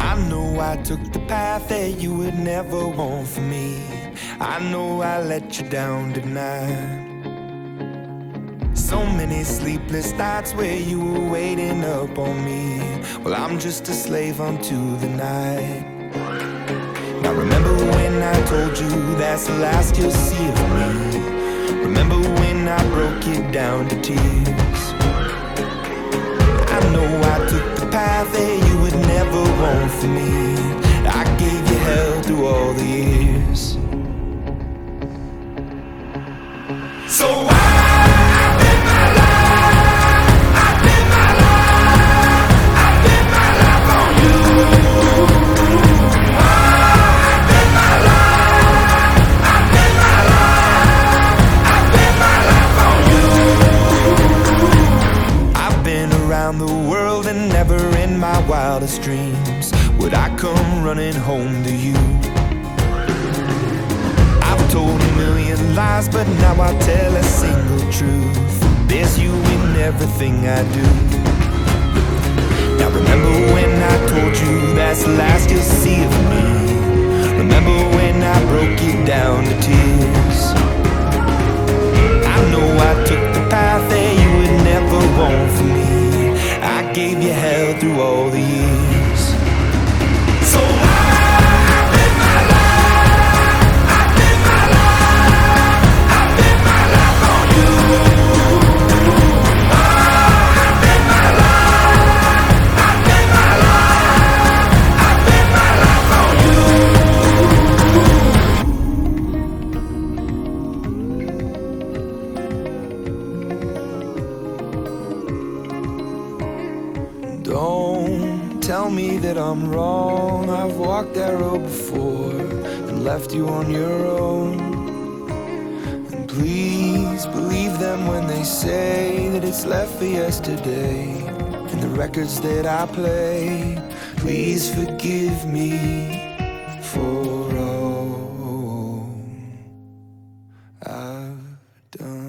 I know I took the path that you would never want for me. I know I let you down tonight. So many sleepless nights where you were waiting up on me. Well, I'm just a slave unto the night. Now, remember when I told you that's the last you'll see of me? Broke it down to tears? I know I took the path that you would never want for me. I gave you hell through all the years. World and never in my wildest dreams would I come running home to you. I've told a million lies, but now I tell a single truth. There's you in everything I do. Now remember when I told you that's the last you'll see of me. Remember when I broke it down to tears. Hell through all the years. Don't tell me that I'm wrong. I've walked that road before and left you on your own. And please believe them when they say that it's left for yesterday and the records that I play. Please forgive me for all I've done.